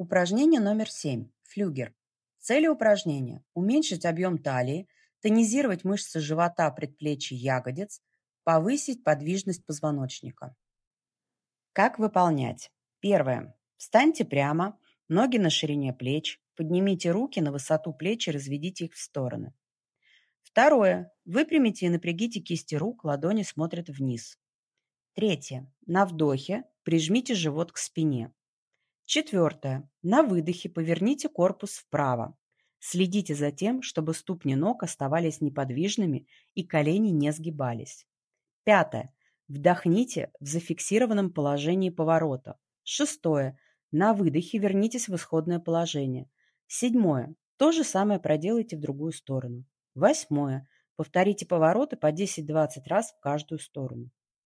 Упражнение номер 7. Флюгер. Цели упражнения – уменьшить объем талии, тонизировать мышцы живота, предплечий, ягодиц, повысить подвижность позвоночника. Как выполнять? Первое. Встаньте прямо, ноги на ширине плеч, поднимите руки на высоту плеч и разведите их в стороны. Второе. Выпрямите и напрягите кисти рук, ладони смотрят вниз. Третье. На вдохе прижмите живот к спине. Четвертое. На выдохе поверните корпус вправо. Следите за тем, чтобы ступни ног оставались неподвижными и колени не сгибались. Пятое. Вдохните в зафиксированном положении поворота. Шестое. На выдохе вернитесь в исходное положение. Седьмое. То же самое проделайте в другую сторону. Восьмое. Повторите повороты по 10-20 раз в каждую сторону.